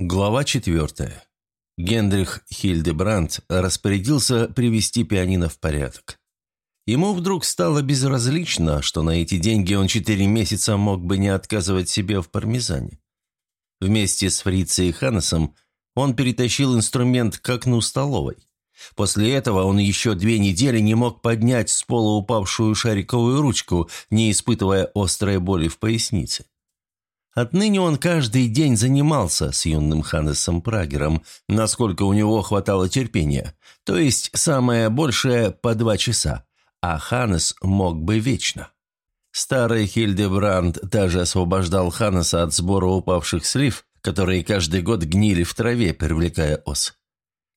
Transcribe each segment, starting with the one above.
Глава четвертая. Генрих Хильдебранд распорядился привести пианино в порядок. Ему вдруг стало безразлично, что на эти деньги он четыре месяца мог бы не отказывать себе в пармезане. Вместе с Фрицей и Ханнесом он перетащил инструмент к окну столовой. После этого он еще две недели не мог поднять с пола упавшую шариковую ручку, не испытывая острой боли в пояснице. Отныне он каждый день занимался с юным Ханнесом Прагером, насколько у него хватало терпения, то есть самое большее по два часа, а Ханнес мог бы вечно. Старый Хильдебранд даже освобождал Ханнеса от сбора упавших слив, которые каждый год гнили в траве, привлекая ос.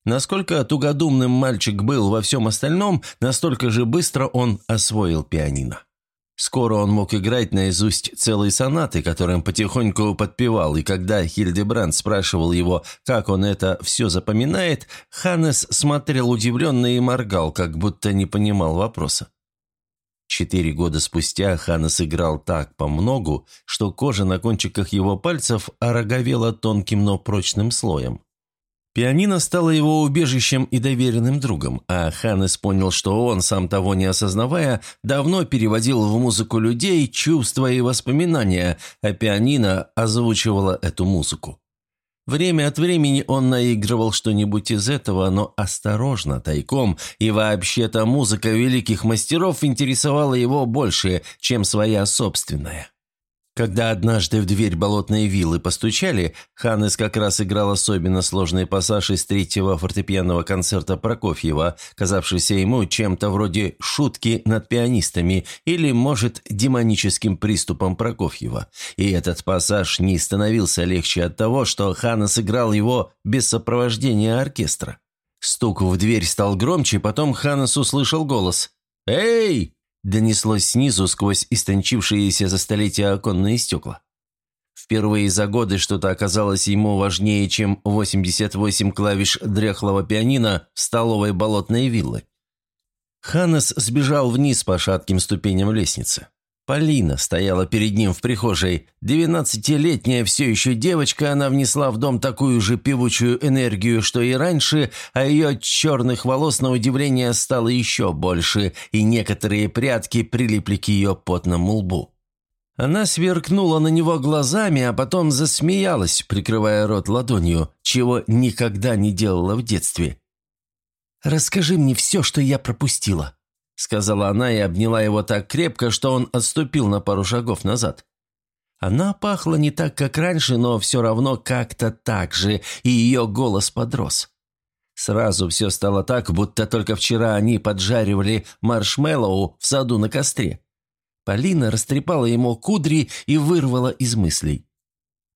Насколько тугодумным мальчик был во всем остальном, настолько же быстро он освоил пианино. Скоро он мог играть наизусть целые сонаты, которым потихоньку подпевал, и когда Хильдебранд спрашивал его, как он это все запоминает, Ханнес смотрел удивленно и моргал, как будто не понимал вопроса. Четыре года спустя Ханнес играл так по многу, что кожа на кончиках его пальцев ороговела тонким, но прочным слоем. Пианино стало его убежищем и доверенным другом, а Ханнес понял, что он, сам того не осознавая, давно переводил в музыку людей чувства и воспоминания, а пианино озвучивало эту музыку. Время от времени он наигрывал что-нибудь из этого, но осторожно, тайком, и вообще-то музыка великих мастеров интересовала его больше, чем своя собственная. Когда однажды в дверь болотной виллы постучали, Ханнес как раз играл особенно сложный пассаж из третьего фортепианного концерта Прокофьева, казавшийся ему чем-то вроде шутки над пианистами или, может, демоническим приступом Прокофьева. И этот пассаж не становился легче от того, что Ханнес играл его без сопровождения оркестра. Стук в дверь стал громче, потом Ханнес услышал голос «Эй!» Донеслось снизу сквозь истончившиеся за столетия оконные стекла. Впервые за годы что-то оказалось ему важнее, чем 88 клавиш дряхлого пианино в столовой болотной виллы. Ханнес сбежал вниз по шатким ступеням лестницы. Полина стояла перед ним в прихожей. Двенадцатилетняя все еще девочка, она внесла в дом такую же певучую энергию, что и раньше, а ее черных волос, на удивление, стало еще больше, и некоторые прятки прилипли к ее потному лбу. Она сверкнула на него глазами, а потом засмеялась, прикрывая рот ладонью, чего никогда не делала в детстве. «Расскажи мне все, что я пропустила», — сказала она и обняла его так крепко, что он отступил на пару шагов назад. Она пахла не так, как раньше, но все равно как-то так же, и ее голос подрос. Сразу все стало так, будто только вчера они поджаривали маршмеллоу в саду на костре. Полина растрепала ему кудри и вырвала из мыслей.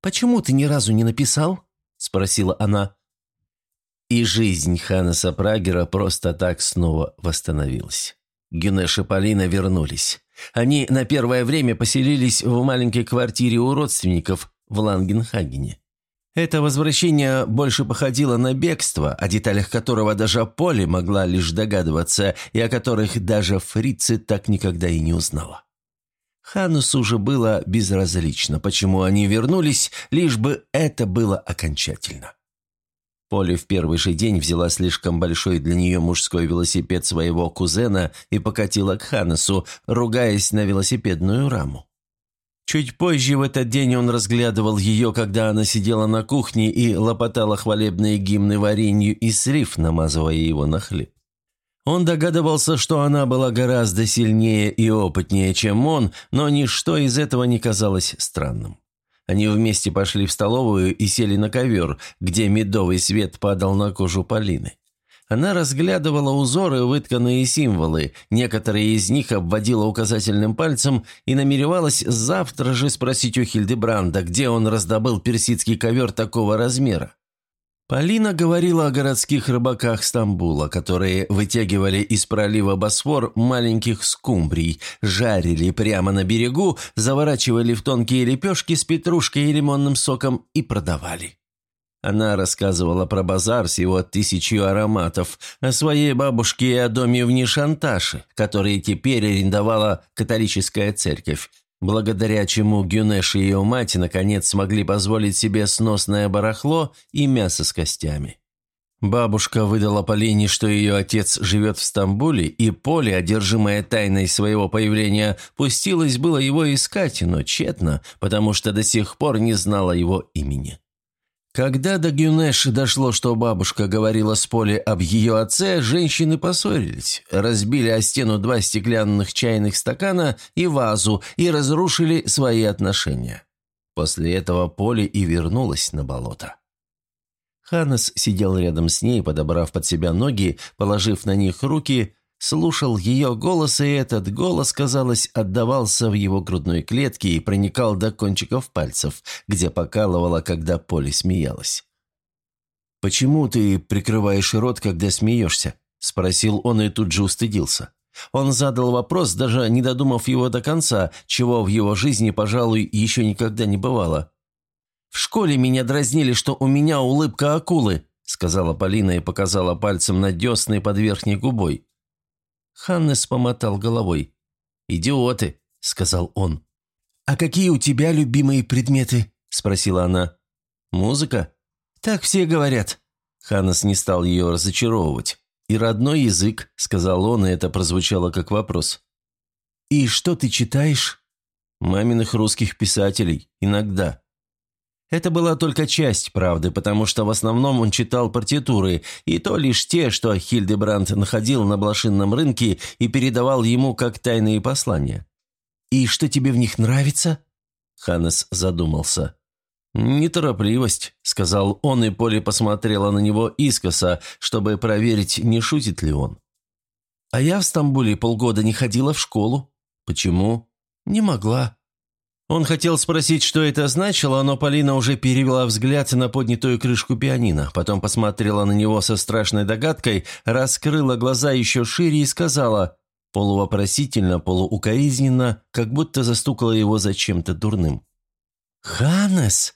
«Почему ты ни разу не написал?» – спросила она. И жизнь Ханаса Прагера просто так снова восстановилась. Гюнеш и Полина вернулись. Они на первое время поселились в маленькой квартире у родственников в Лангенхагене. Это возвращение больше походило на бегство, о деталях которого даже Поле могла лишь догадываться, и о которых даже фрицы так никогда и не узнала. Ханусу уже было безразлично, почему они вернулись, лишь бы это было окончательно. Поле в первый же день взяла слишком большой для нее мужской велосипед своего кузена и покатила к Ханнесу, ругаясь на велосипедную раму. Чуть позже в этот день он разглядывал ее, когда она сидела на кухне и лопотала хвалебные гимны варенью и слив, намазывая его на хлеб. Он догадывался, что она была гораздо сильнее и опытнее, чем он, но ничто из этого не казалось странным. Они вместе пошли в столовую и сели на ковер, где медовый свет падал на кожу Полины. Она разглядывала узоры, вытканные символы, некоторые из них обводила указательным пальцем и намеревалась завтра же спросить у Хильдебранда, где он раздобыл персидский ковер такого размера. Полина говорила о городских рыбаках Стамбула, которые вытягивали из пролива Босфор маленьких скумбрий, жарили прямо на берегу, заворачивали в тонкие лепешки с петрушкой и лимонным соком и продавали. Она рассказывала про базар с его тысячью ароматов, о своей бабушке и о доме в Нишанташе, который теперь арендовала католическая церковь, благодаря чему Гюнеш и ее мать наконец смогли позволить себе сносное барахло и мясо с костями. Бабушка выдала Полине, что ее отец живет в Стамбуле, и Поле, одержимая тайной своего появления, пустилась было его искать, но тщетно, потому что до сих пор не знала его имени. Когда до Гюнеш дошло, что бабушка говорила с Поле об ее отце, женщины поссорились, разбили о стену два стеклянных чайных стакана и вазу и разрушили свои отношения. После этого Поле и вернулась на болото. Ханнес сидел рядом с ней, подобрав под себя ноги, положив на них руки, слушал ее голос, и этот голос, казалось, отдавался в его грудной клетке и проникал до кончиков пальцев, где покалывало, когда Поле смеялась. «Почему ты прикрываешь рот, когда смеешься?» – спросил он и тут же устыдился. Он задал вопрос, даже не додумав его до конца, чего в его жизни, пожалуй, еще никогда не бывало. «В школе меня дразнили, что у меня улыбка акулы», сказала Полина и показала пальцем на десны под верхней губой. Ханнес помотал головой. «Идиоты», — сказал он. «А какие у тебя любимые предметы?» — спросила она. «Музыка?» «Так все говорят». Ханнес не стал ее разочаровывать. «И родной язык», — сказал он, и это прозвучало как вопрос. «И что ты читаешь?» «Маминых русских писателей. Иногда». Это была только часть правды, потому что в основном он читал партитуры, и то лишь те, что Хильдебранд находил на блошинном рынке и передавал ему как тайные послания. «И что тебе в них нравится?» Ханнес задумался. «Неторопливость», — сказал он, и Поле посмотрела на него искоса, чтобы проверить, не шутит ли он. «А я в Стамбуле полгода не ходила в школу. Почему?» «Не могла. Он хотел спросить, что это значило, но Полина уже перевела взгляд на поднятую крышку пианино, потом посмотрела на него со страшной догадкой, раскрыла глаза еще шире и сказала, полувопросительно, полуукоризненно, как будто застукала его за чем-то дурным. «Ханнес!»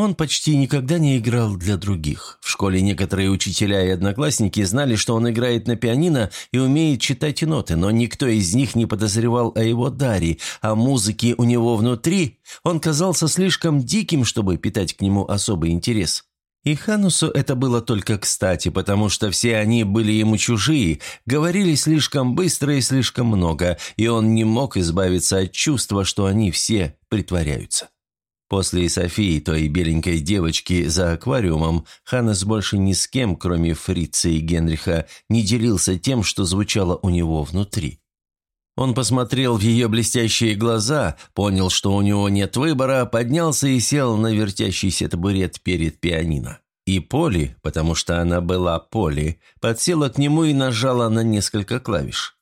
Он почти никогда не играл для других. В школе некоторые учителя и одноклассники знали, что он играет на пианино и умеет читать ноты, но никто из них не подозревал о его даре, о музыке у него внутри. Он казался слишком диким, чтобы питать к нему особый интерес. И Ханусу это было только кстати, потому что все они были ему чужие, говорили слишком быстро и слишком много, и он не мог избавиться от чувства, что они все притворяются. После Софии, той беленькой девочки за аквариумом, Ханнес больше ни с кем, кроме Фрица и Генриха, не делился тем, что звучало у него внутри. Он посмотрел в ее блестящие глаза, понял, что у него нет выбора, поднялся и сел на вертящийся табурет перед пианино. И Поли, потому что она была Поли, подсела к нему и нажала на несколько клавиш.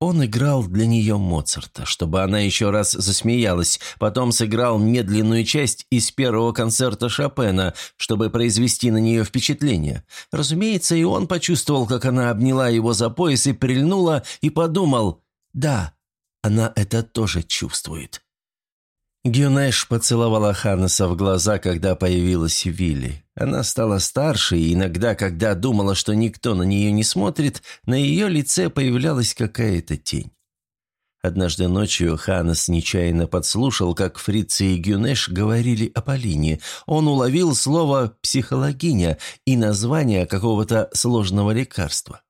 Он играл для нее Моцарта, чтобы она еще раз засмеялась, потом сыграл медленную часть из первого концерта Шопена, чтобы произвести на нее впечатление. Разумеется, и он почувствовал, как она обняла его за пояс и прильнула, и подумал, да, она это тоже чувствует. Гюнеш поцеловала Ханнеса в глаза, когда появилась Вилли. Она стала старше, и иногда, когда думала, что никто на нее не смотрит, на ее лице появлялась какая-то тень. Однажды ночью Ханнес нечаянно подслушал, как Фрица и Гюнеш говорили о Полине. Он уловил слово «психологиня» и название какого-то сложного лекарства.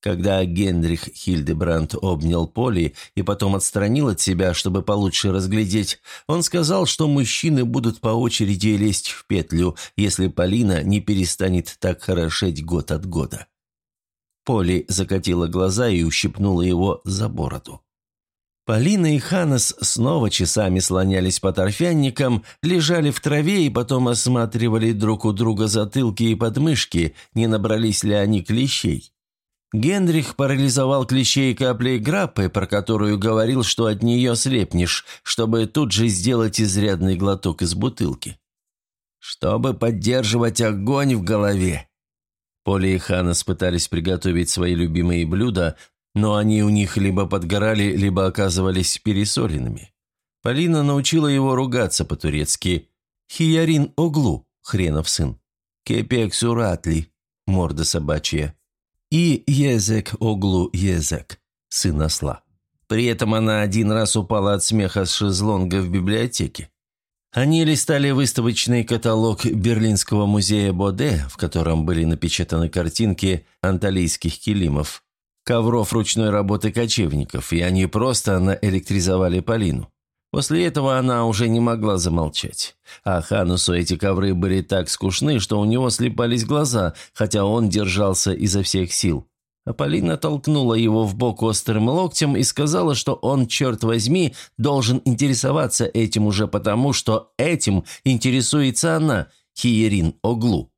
Когда Генрих Хильдебранд обнял Поли и потом отстранил от себя, чтобы получше разглядеть, он сказал, что мужчины будут по очереди лезть в петлю, если Полина не перестанет так хорошеть год от года. Поли закатила глаза и ущипнула его за бороду. Полина и Ханес снова часами слонялись по торфянникам, лежали в траве и потом осматривали друг у друга затылки и подмышки, не набрались ли они клещей. Генрих парализовал клещей каплей граппы, про которую говорил, что от нее слепнешь, чтобы тут же сделать изрядный глоток из бутылки. Чтобы поддерживать огонь в голове. Поле и Ханас пытались приготовить свои любимые блюда, но они у них либо подгорали, либо оказывались пересоленными. Полина научила его ругаться по-турецки. «Хиярин оглу, хренов сын. Кепек суратли, морда собачья и Езек Оглу Езек, сын осла. При этом она один раз упала от смеха с шезлонга в библиотеке. Они листали выставочный каталог Берлинского музея Боде, в котором были напечатаны картинки анталийских килимов, ковров ручной работы кочевников, и они просто наэлектризовали Полину. После этого она уже не могла замолчать. А Ханусу эти ковры были так скучны, что у него слепались глаза, хотя он держался изо всех сил. А Полина толкнула его в бок острым локтем и сказала, что он, черт возьми, должен интересоваться этим уже потому, что этим интересуется она, Хиерин Оглу.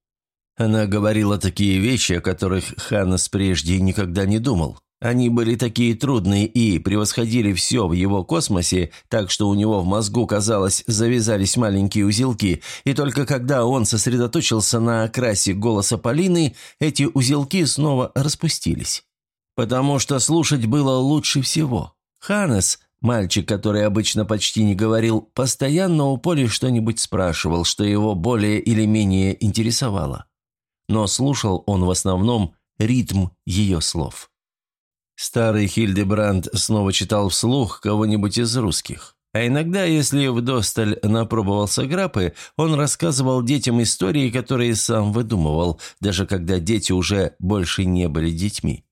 Она говорила такие вещи, о которых Ханас прежде никогда не думал. Они были такие трудные и превосходили все в его космосе, так что у него в мозгу, казалось, завязались маленькие узелки, и только когда он сосредоточился на окрасе голоса Полины, эти узелки снова распустились. Потому что слушать было лучше всего. Ханес, мальчик, который обычно почти не говорил, постоянно у Поли что-нибудь спрашивал, что его более или менее интересовало. Но слушал он в основном ритм ее слов. Старый Хильдебранд снова читал вслух кого-нибудь из русских. А иногда, если вдосталь напробовался грапы, он рассказывал детям истории, которые сам выдумывал, даже когда дети уже больше не были детьми.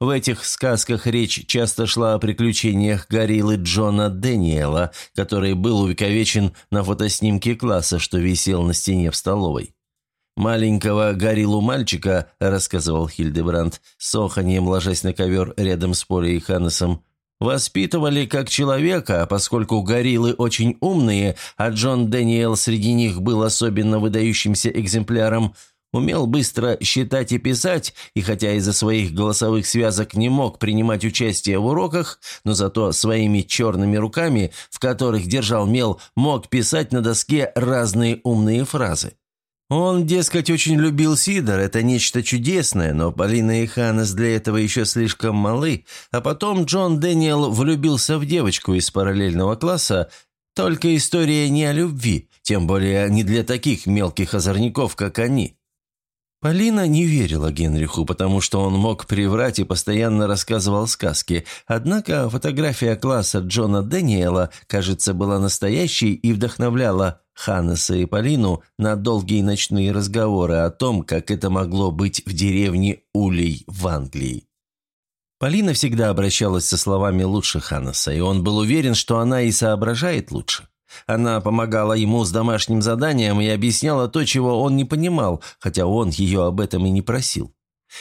В этих сказках речь часто шла о приключениях гориллы Джона Дэниела, который был увековечен на фотоснимке класса, что висел на стене в столовой. «Маленького гориллу мальчика», – рассказывал Хильдебранд, с оханьем ложась на ковер рядом с Полей и Ханнесом, «воспитывали как человека, поскольку гориллы очень умные, а Джон Дэниел среди них был особенно выдающимся экземпляром, умел быстро считать и писать, и хотя из-за своих голосовых связок не мог принимать участие в уроках, но зато своими черными руками, в которых держал мел, мог писать на доске разные умные фразы. Он, дескать, очень любил Сидор, это нечто чудесное, но Полина и Ханнес для этого еще слишком малы, а потом Джон Дэниел влюбился в девочку из параллельного класса, только история не о любви, тем более не для таких мелких озорников, как они. Полина не верила Генриху, потому что он мог приврать и постоянно рассказывал сказки. Однако фотография класса Джона Дэниела, кажется, была настоящей и вдохновляла Ханнеса и Полину на долгие ночные разговоры о том, как это могло быть в деревне Улей в Англии. Полина всегда обращалась со словами лучше Ханнеса, и он был уверен, что она и соображает лучше. Она помогала ему с домашним заданием и объясняла то, чего он не понимал, хотя он ее об этом и не просил.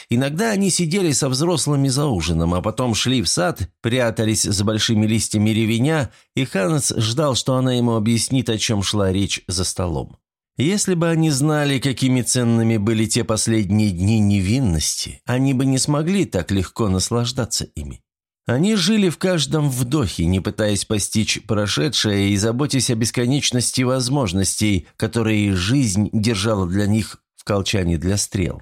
Иногда они сидели со взрослыми за ужином, а потом шли в сад, прятались за большими листьями ревеня, и Ханнес ждал, что она ему объяснит, о чем шла речь за столом. Если бы они знали, какими ценными были те последние дни невинности, они бы не смогли так легко наслаждаться ими. Они жили в каждом вдохе, не пытаясь постичь прошедшее и заботясь о бесконечности возможностей, которые жизнь держала для них в колчане для стрел.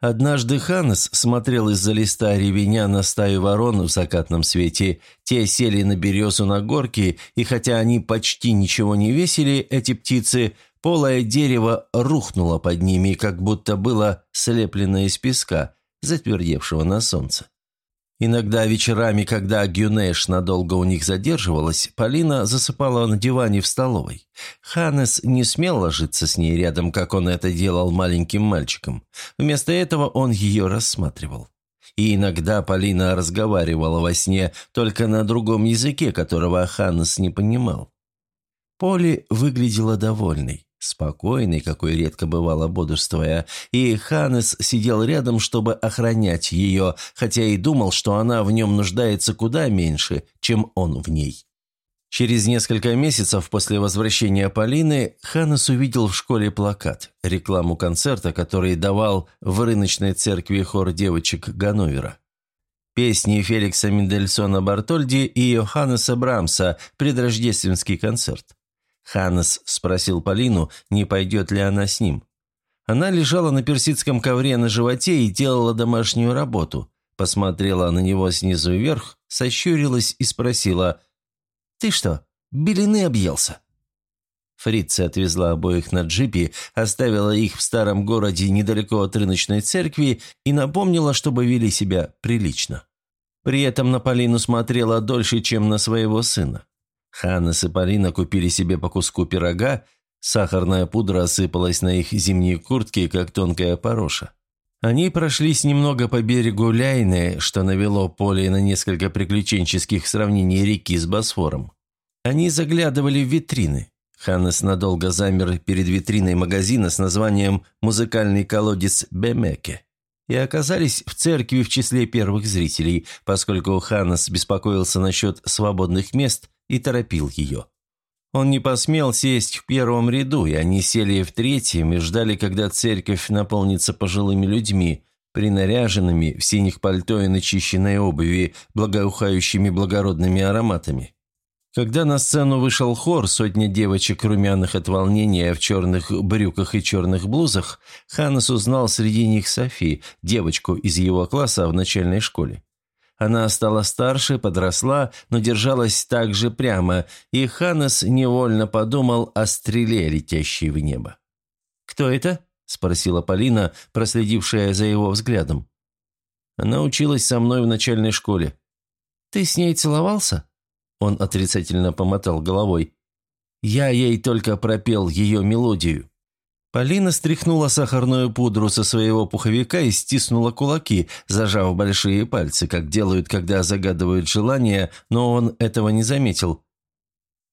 Однажды Ханнес смотрел из-за листа ревеня на стаю ворон в закатном свете. Те сели на березу на горке, и хотя они почти ничего не весили, эти птицы, полое дерево рухнуло под ними, как будто было слеплено из песка, затвердевшего на солнце. Иногда вечерами, когда Гюнеш надолго у них задерживалась, Полина засыпала на диване в столовой. Ханес не смел ложиться с ней рядом, как он это делал маленьким мальчиком. Вместо этого он ее рассматривал. И иногда Полина разговаривала во сне только на другом языке, которого Ханес не понимал. Поли выглядела довольной. Спокойный, какой редко бывало бодрствуя, и Ханес сидел рядом, чтобы охранять ее, хотя и думал, что она в нем нуждается куда меньше, чем он в ней. Через несколько месяцев после возвращения Полины Ханес увидел в школе плакат, рекламу концерта, который давал в рыночной церкви хор девочек Ганновера. Песни Феликса Мендельсона Бартольди и Йоханнеса Брамса «Предрождественский концерт». Ханнес спросил Полину, не пойдет ли она с ним. Она лежала на персидском ковре на животе и делала домашнюю работу. Посмотрела на него снизу вверх, сощурилась и спросила, «Ты что, белины объелся?» Фрица отвезла обоих на джипе, оставила их в старом городе недалеко от рыночной церкви и напомнила, чтобы вели себя прилично. При этом на Полину смотрела дольше, чем на своего сына. Ханнес и Полина купили себе по куску пирога, сахарная пудра осыпалась на их зимние куртки, как тонкая пороша. Они прошлись немного по берегу Ляйны, что навело поле на несколько приключенческих сравнений реки с Босфором. Они заглядывали в витрины. Ханнес надолго замер перед витриной магазина с названием «Музыкальный колодец Бемеке» и оказались в церкви в числе первых зрителей, поскольку Ханнес беспокоился насчет свободных мест и торопил ее. Он не посмел сесть в первом ряду, и они сели в третьем и ждали, когда церковь наполнится пожилыми людьми, принаряженными в синих пальто и начищенной обуви, благоухающими благородными ароматами. Когда на сцену вышел хор, сотня девочек, румяных от волнения, в черных брюках и черных блузах, Ханнес узнал среди них Софи, девочку из его класса в начальной школе. Она стала старше, подросла, но держалась так же прямо, и Ханнес невольно подумал о стреле, летящей в небо. «Кто это?» – спросила Полина, проследившая за его взглядом. «Она училась со мной в начальной школе». «Ты с ней целовался?» Он отрицательно помотал головой. «Я ей только пропел ее мелодию». Полина стряхнула сахарную пудру со своего пуховика и стиснула кулаки, зажав большие пальцы, как делают, когда загадывают желание, но он этого не заметил.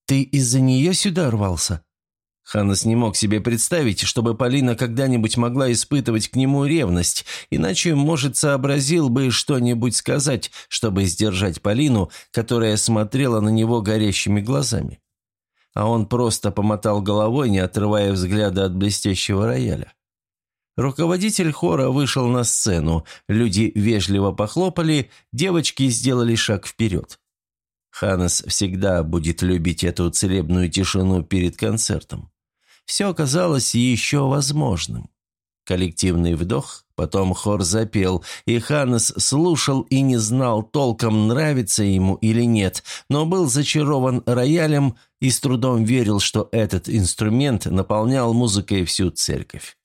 «Ты из-за нее сюда рвался?» Ханнес не мог себе представить, чтобы Полина когда-нибудь могла испытывать к нему ревность, иначе, может, сообразил бы что-нибудь сказать, чтобы сдержать Полину, которая смотрела на него горящими глазами а он просто помотал головой, не отрывая взгляда от блестящего рояля. Руководитель хора вышел на сцену, люди вежливо похлопали, девочки сделали шаг вперед. Ханес всегда будет любить эту целебную тишину перед концертом. Все оказалось еще возможным. Коллективный вдох, потом хор запел, и Ханнес слушал и не знал толком, нравится ему или нет, но был зачарован роялем и с трудом верил, что этот инструмент наполнял музыкой всю церковь.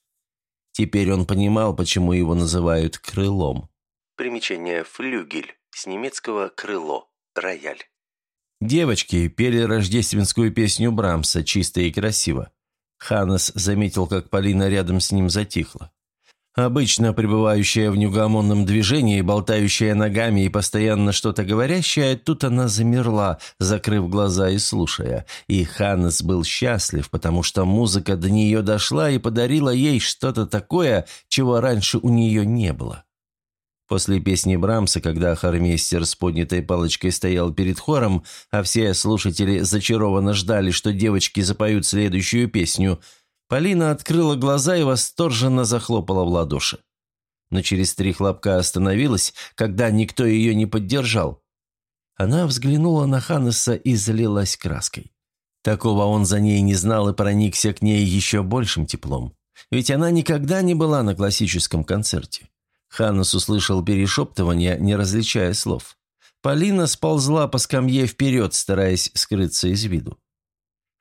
Теперь он понимал, почему его называют «крылом». Примечание «флюгель» с немецкого «крыло», «рояль». Девочки пели рождественскую песню Брамса чисто и красиво. Ханнес заметил, как Полина рядом с ним затихла. Обычно пребывающая в неугомонном движении, болтающая ногами и постоянно что-то говорящая, тут она замерла, закрыв глаза и слушая. И Ханнес был счастлив, потому что музыка до нее дошла и подарила ей что-то такое, чего раньше у нее не было. После песни Брамса, когда хормейстер с поднятой палочкой стоял перед хором, а все слушатели зачарованно ждали, что девочки запоют следующую песню, Полина открыла глаза и восторженно захлопала в ладоши. Но через три хлопка остановилась, когда никто ее не поддержал. Она взглянула на Ханнеса и залилась краской. Такого он за ней не знал и проникся к ней еще большим теплом. Ведь она никогда не была на классическом концерте. Ханнес услышал перешептывание, не различая слов. Полина сползла по скамье вперед, стараясь скрыться из виду.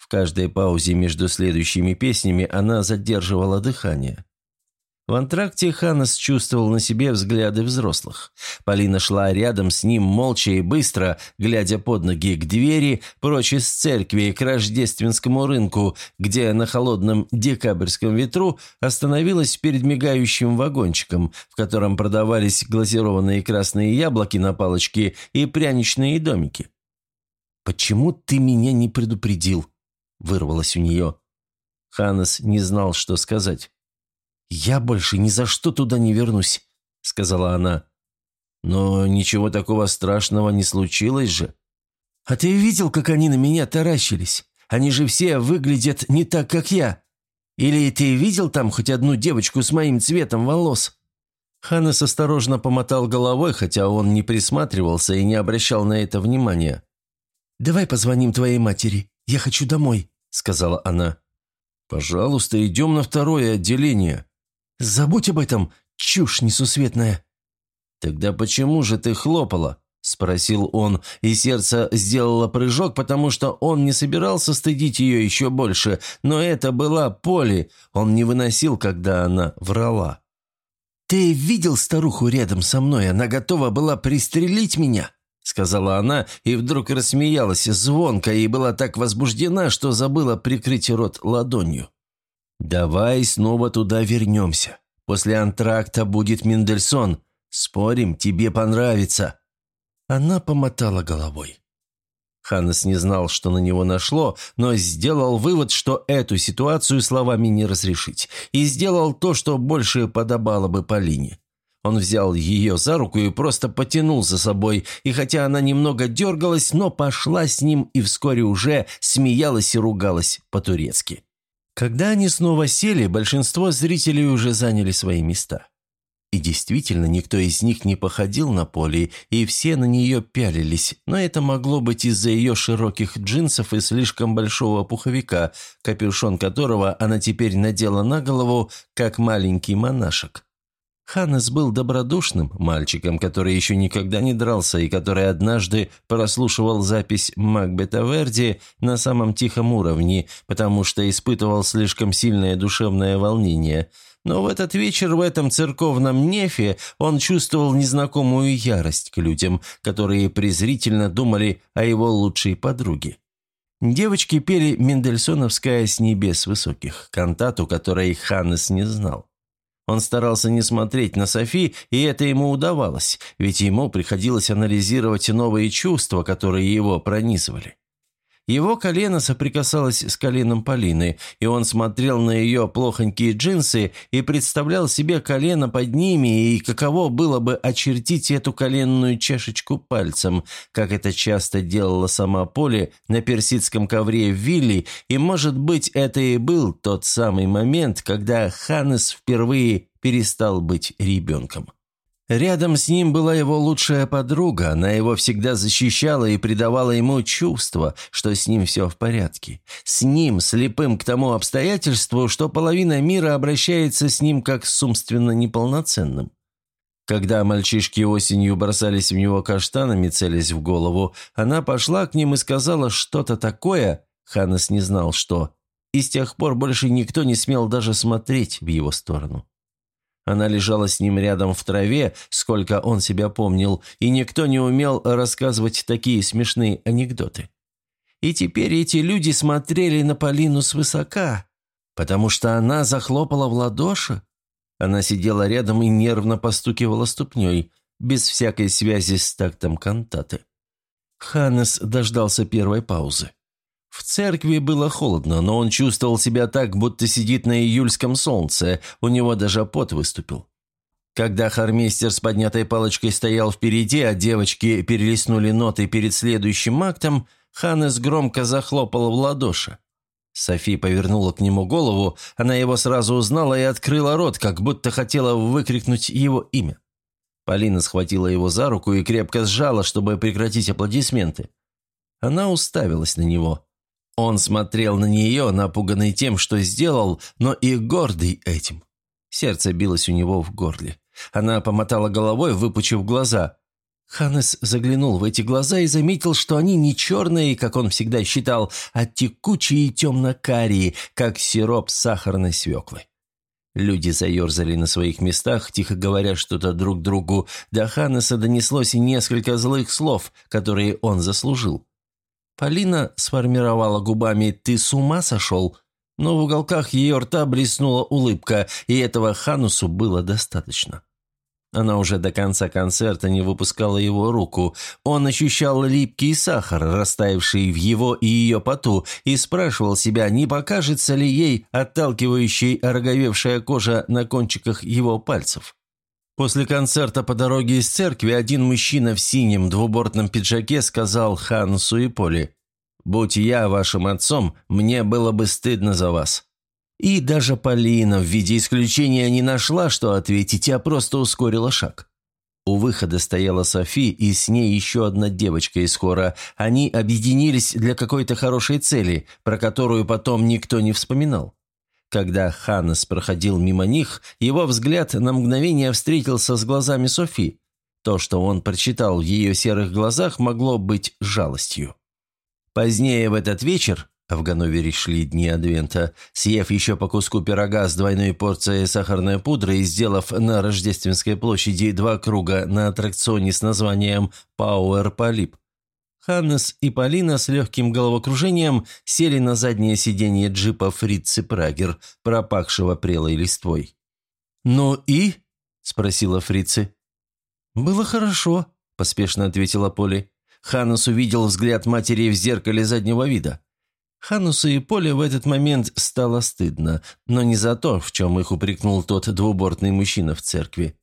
В каждой паузе между следующими песнями она задерживала дыхание. В антракте Ханнес чувствовал на себе взгляды взрослых. Полина шла рядом с ним молча и быстро, глядя под ноги к двери, прочь из церкви к рождественскому рынку, где на холодном декабрьском ветру остановилась перед мигающим вагончиком, в котором продавались глазированные красные яблоки на палочке и пряничные домики. «Почему ты меня не предупредил?» – вырвалось у нее. Ханнес не знал, что сказать. «Я больше ни за что туда не вернусь», — сказала она. «Но ничего такого страшного не случилось же». «А ты видел, как они на меня таращились? Они же все выглядят не так, как я. Или ты видел там хоть одну девочку с моим цветом волос?» Ханнес осторожно помотал головой, хотя он не присматривался и не обращал на это внимания. «Давай позвоним твоей матери. Я хочу домой», — сказала она. «Пожалуйста, идем на второе отделение», «Забудь об этом, чушь несусветная!» «Тогда почему же ты хлопала?» – спросил он, и сердце сделало прыжок, потому что он не собирался стыдить ее еще больше, но это была Поли, он не выносил, когда она врала. «Ты видел старуху рядом со мной? Она готова была пристрелить меня!» Сказала она и вдруг рассмеялась звонко и была так возбуждена, что забыла прикрыть рот ладонью. «Давай снова туда вернемся. После антракта будет Мендельсон. Спорим, тебе понравится». Она помотала головой. Ханнес не знал, что на него нашло, но сделал вывод, что эту ситуацию словами не разрешить, и сделал то, что больше подобало бы Полине. Он взял ее за руку и просто потянул за собой, и хотя она немного дергалась, но пошла с ним и вскоре уже смеялась и ругалась по-турецки. Когда они снова сели, большинство зрителей уже заняли свои места. И действительно, никто из них не походил на Поли, и все на нее пялились, но это могло быть из-за ее широких джинсов и слишком большого пуховика, капюшон которого она теперь надела на голову, как маленький монашек. Ханнес был добродушным мальчиком, который еще никогда не дрался и который однажды прослушивал запись Макбета Верди на самом тихом уровне, потому что испытывал слишком сильное душевное волнение. Но в этот вечер в этом церковном нефе он чувствовал незнакомую ярость к людям, которые презрительно думали о его лучшей подруге. Девочки пели Мендельсоновская «С небес высоких», кантату, которой Ханнес не знал. Он старался не смотреть на Софи, и это ему удавалось, ведь ему приходилось анализировать новые чувства, которые его пронизывали. Его колено соприкасалось с коленом Полины, и он смотрел на ее плохонькие джинсы и представлял себе колено под ними, и каково было бы очертить эту коленную чашечку пальцем, как это часто делала сама Поли на персидском ковре в Вилли, и, может быть, это и был тот самый момент, когда Ханнес впервые перестал быть ребенком. Рядом с ним была его лучшая подруга, она его всегда защищала и придавала ему чувство, что с ним все в порядке. С ним, слепым к тому обстоятельству, что половина мира обращается с ним как с умственно неполноценным. Когда мальчишки осенью бросались в него каштанами, целясь в голову, она пошла к ним и сказала что-то такое, Ханнес не знал что, и с тех пор больше никто не смел даже смотреть в его сторону. Она лежала с ним рядом в траве, сколько он себя помнил, и никто не умел рассказывать такие смешные анекдоты. И теперь эти люди смотрели на Полину свысока, потому что она захлопала в ладоши. Она сидела рядом и нервно постукивала ступней, без всякой связи с тактом кантаты. Ханнес дождался первой паузы. В церкви было холодно, но он чувствовал себя так, будто сидит на июльском солнце, у него даже пот выступил. Когда хормейстер с поднятой палочкой стоял впереди, а девочки перелистнули ноты перед следующим актом, Ханнес громко захлопал в ладоши. Софи повернула к нему голову, она его сразу узнала и открыла рот, как будто хотела выкрикнуть его имя. Полина схватила его за руку и крепко сжала, чтобы прекратить аплодисменты. Она уставилась на него. Он смотрел на нее, напуганный тем, что сделал, но и гордый этим. Сердце билось у него в горле. Она помотала головой, выпучив глаза. Ханнес заглянул в эти глаза и заметил, что они не черные, как он всегда считал, а текучие и темно-карие, как сироп сахарной свеклы. Люди заерзали на своих местах, тихо говоря что-то друг другу. До Ханнеса донеслось и несколько злых слов, которые он заслужил. Полина сформировала губами «ты с ума сошел?», но в уголках ее рта блеснула улыбка, и этого Ханусу было достаточно. Она уже до конца концерта не выпускала его руку. Он ощущал липкий сахар, растаявший в его и ее поту, и спрашивал себя, не покажется ли ей отталкивающей ороговевшая кожа на кончиках его пальцев. После концерта по дороге из церкви один мужчина в синем двубортном пиджаке сказал Хансу и Поле, «Будь я вашим отцом, мне было бы стыдно за вас». И даже Полина в виде исключения не нашла, что ответить, а просто ускорила шаг. У выхода стояла Софи, и с ней еще одна девочка из хора. Они объединились для какой-то хорошей цели, про которую потом никто не вспоминал. Когда Ханнес проходил мимо них, его взгляд на мгновение встретился с глазами Софи. То, что он прочитал в ее серых глазах, могло быть жалостью. Позднее в этот вечер В Ганновере шли дни Адвента. Съев еще по куску пирога с двойной порцией сахарной пудры и сделав на Рождественской площади два круга на аттракционе с названием «Пауэр Полип», Ханнес и Полина с легким головокружением сели на заднее сиденье джипа Фрицы Прагер, пропахшего прелой листвой. «Ну и?» – спросила Фрицы. «Было хорошо», – поспешно ответила Поли. Ханнес увидел взгляд матери в зеркале заднего вида. Ханусу и Поле в этот момент стало стыдно, но не за то, в чем их упрекнул тот двубортный мужчина в церкви.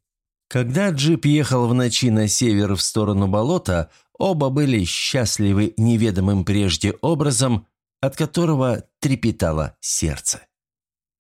Когда джип ехал в ночи на север в сторону болота, оба были счастливы неведомым прежде образом, от которого трепетало сердце.